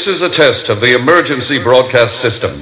This is a test of the emergency broadcast system.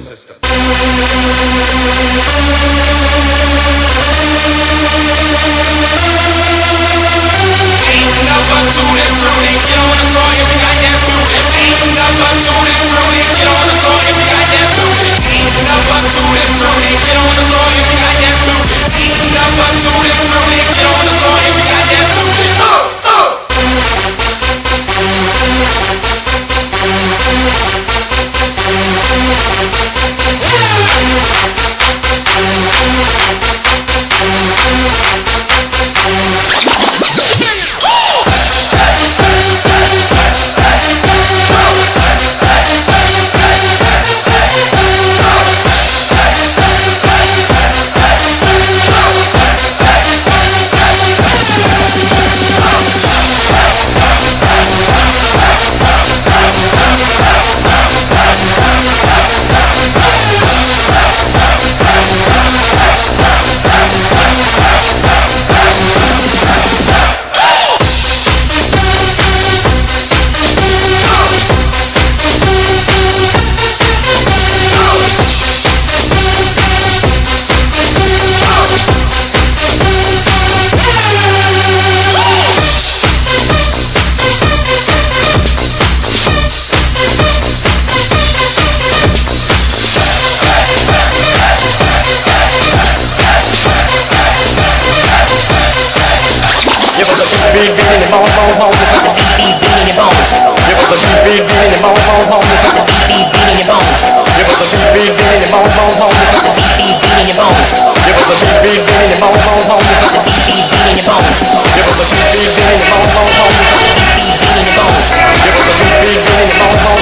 Bones, bones. Beat beat in your bones. Give us a beat beat in your bones, bones, bones. Beat beat beat in your bones. Give us a beat beat in your bones, bones, bones. Beat beat beat in your bones. Give us a beat beat in your bones, bones, bones. Beat beat beat in your bones. Give us a beat beat in your bones, bones, bones. Beat beat beat in your bones. Give us a beat beat in your bones.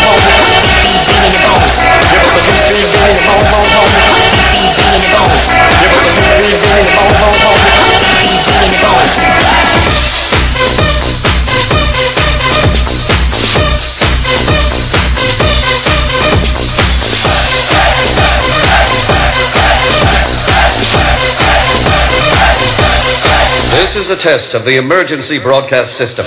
Give us a beat beat in your bones, This is a test of the emergency broadcast system.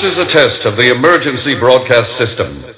This is a test of the emergency broadcast system.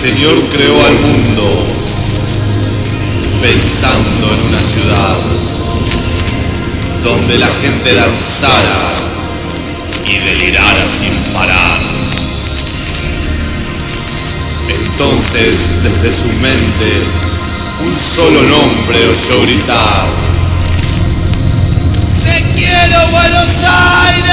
Señor creó al mundo pensando en una ciudad donde la gente danzara y delirara sin parar. Entonces, desde su mente, un solo nombre oyó gritar. ¡Te quiero, Buenos Aires!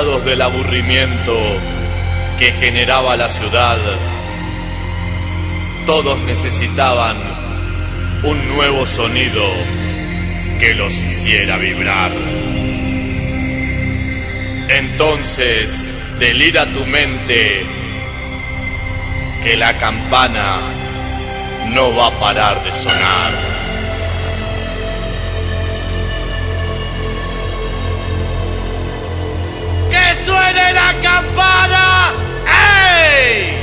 Del aburrimiento que generaba la ciudad, todos necesitaban un nuevo sonido que los hiciera vibrar. Entonces, delira tu mente que la campana no va a parar de sonar. Suene la campana! ¡Ey!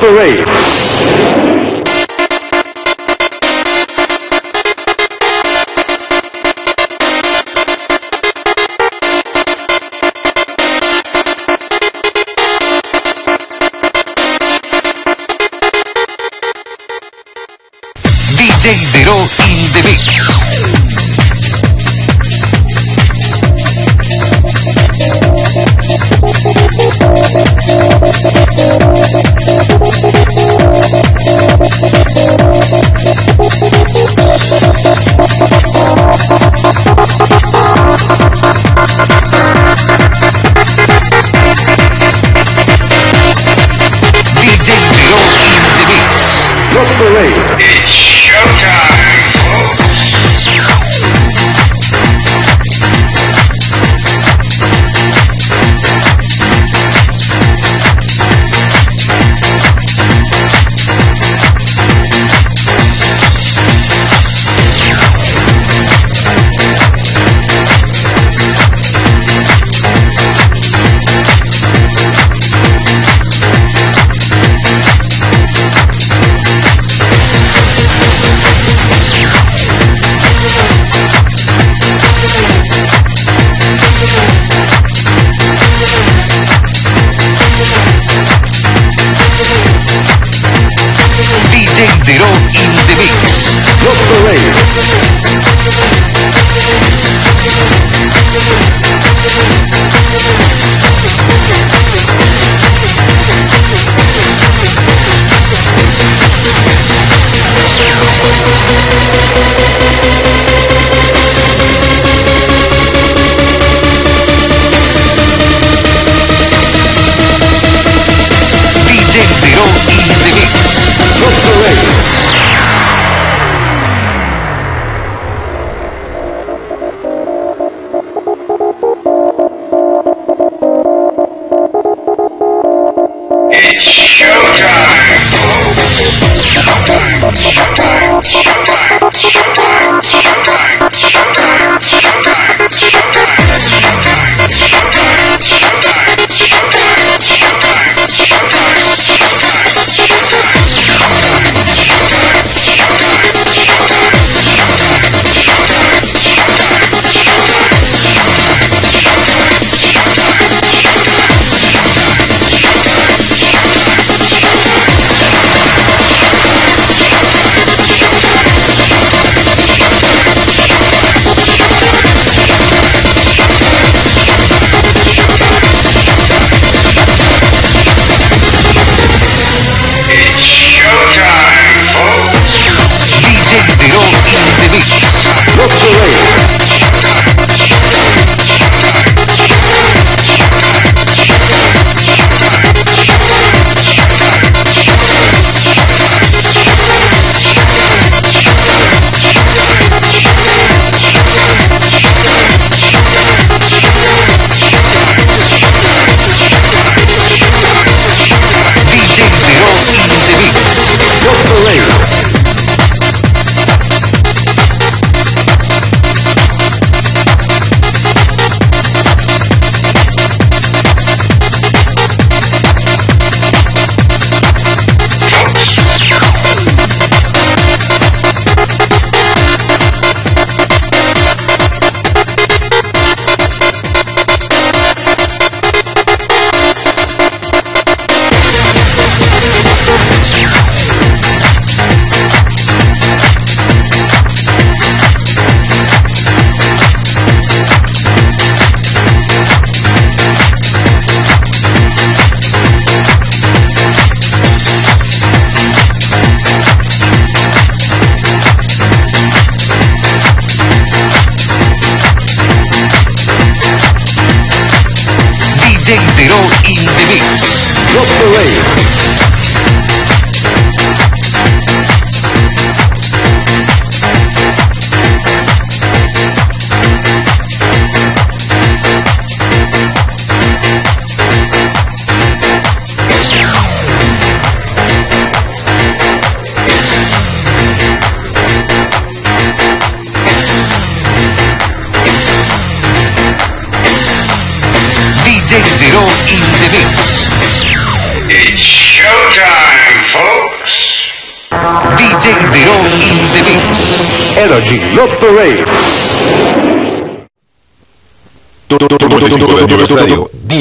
Parade.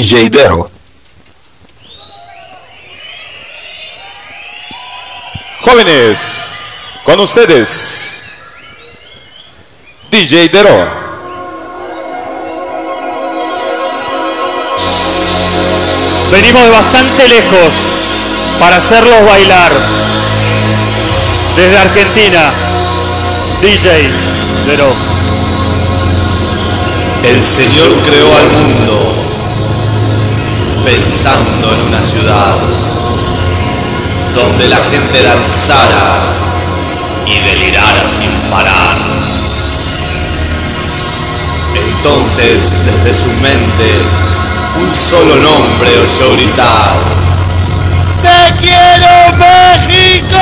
DJ Dero. Jóvenes, con ustedes, DJ Dero. Venimos de bastante lejos para hacerlos bailar. Desde Argentina, DJ Dero. El Señor creó al mundo pensando en una ciudad donde la gente danzara y delirara sin parar. Entonces, desde su mente, un solo nombre oyó gritar. ¡Te quiero México!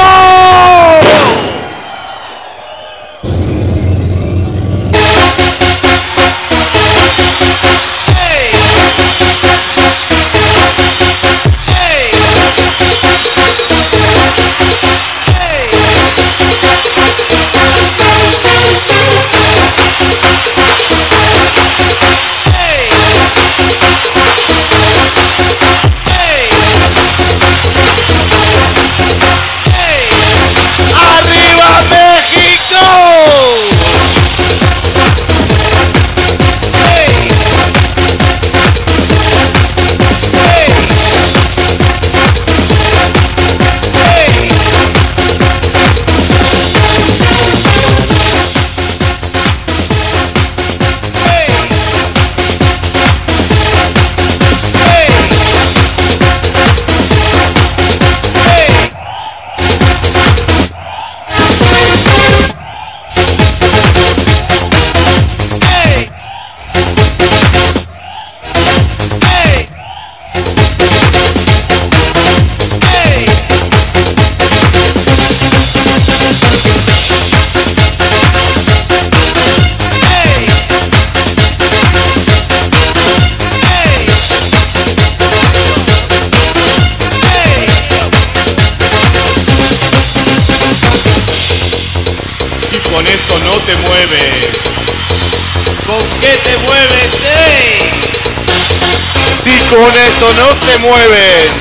Mueven,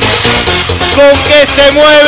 ¿con qué se mueve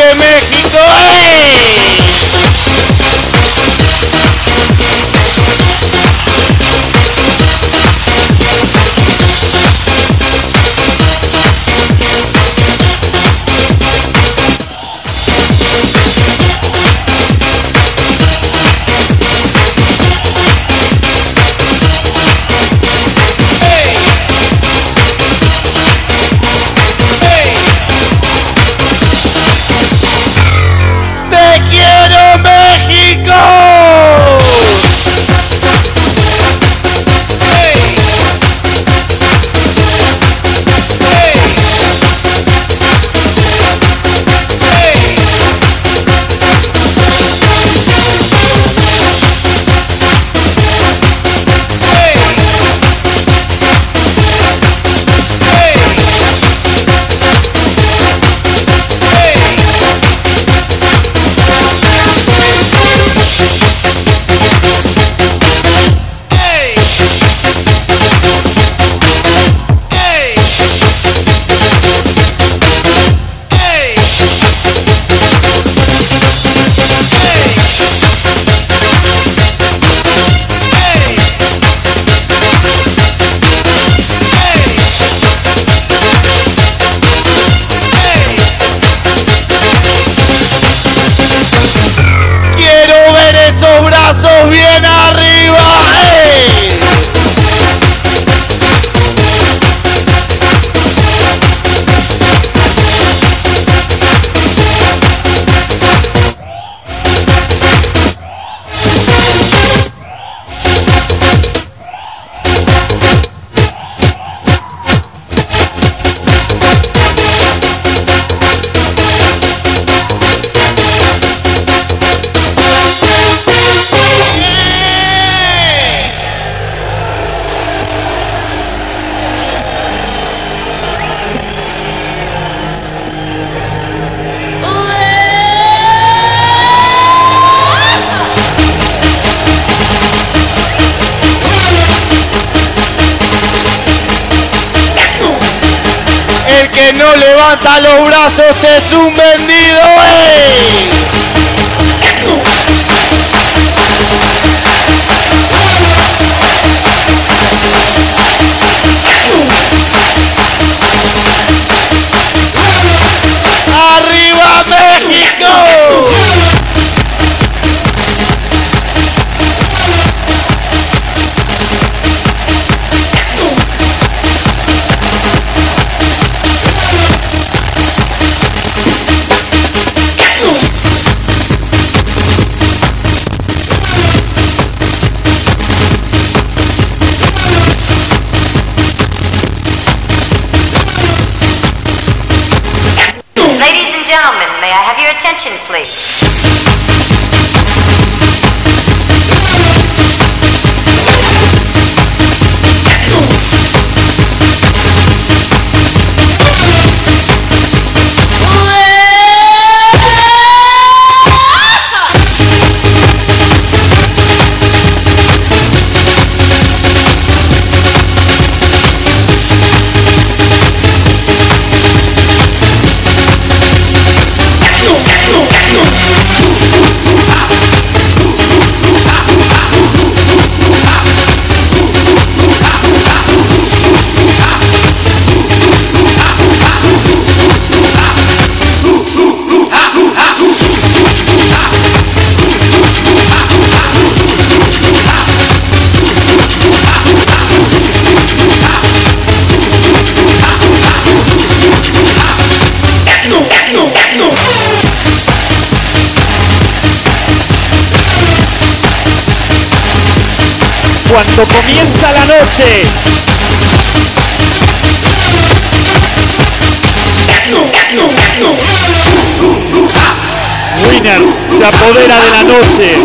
apodera de la noche,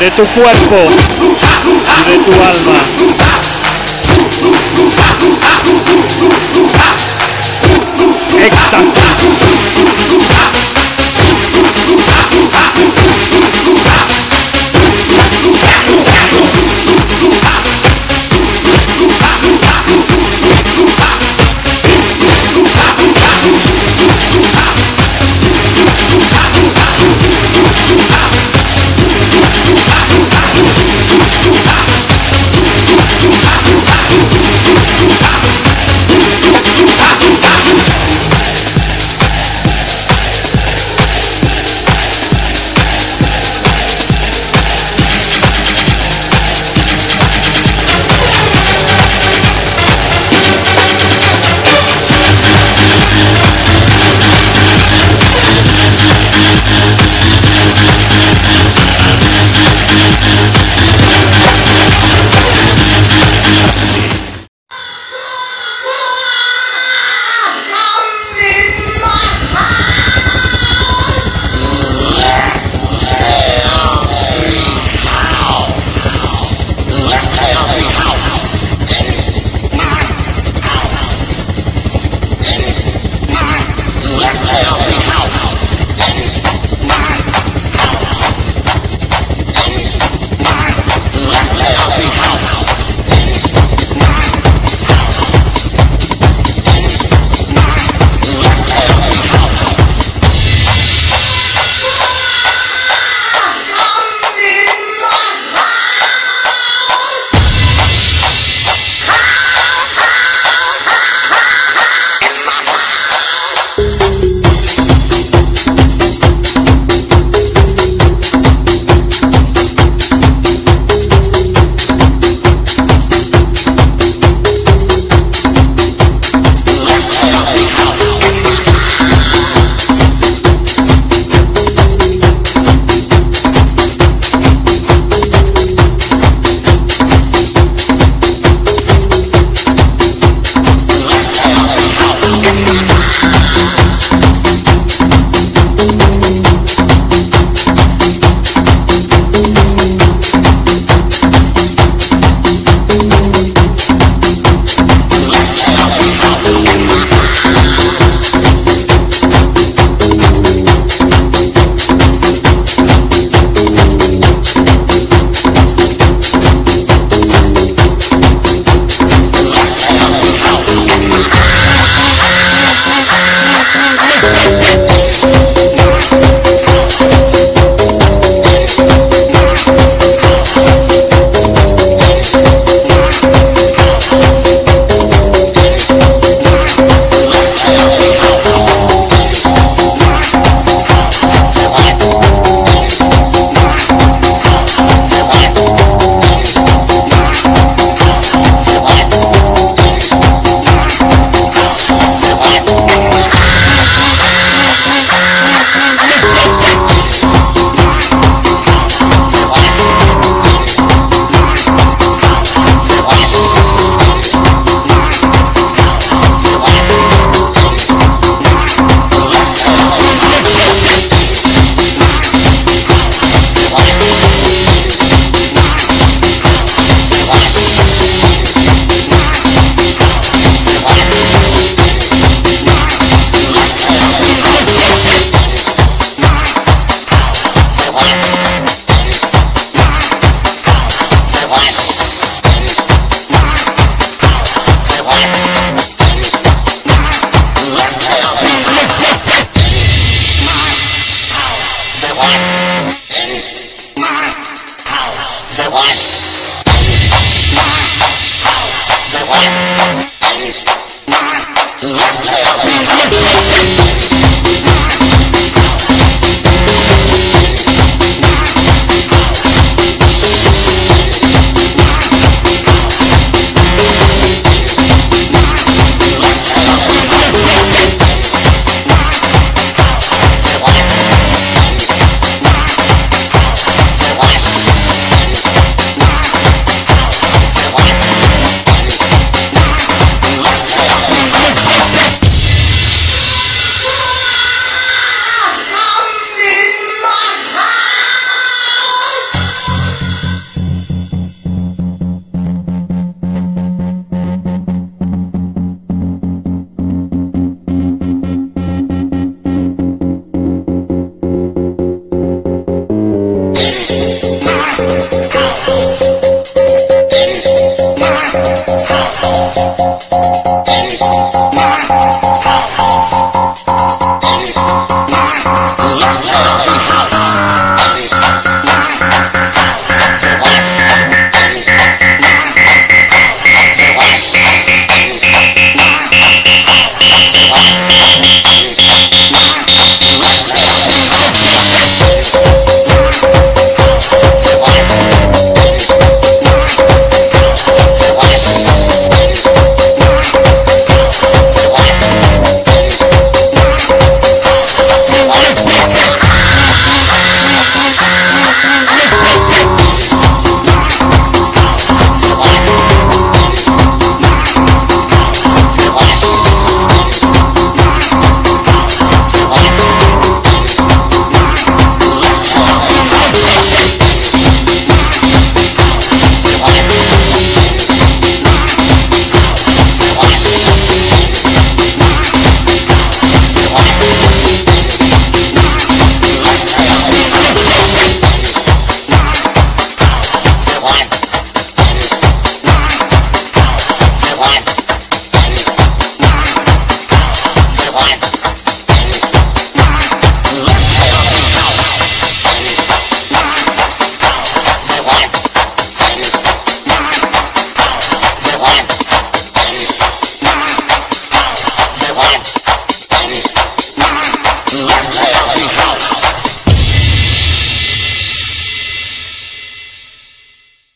de tu cuerpo y de tu alma. Éxtasis.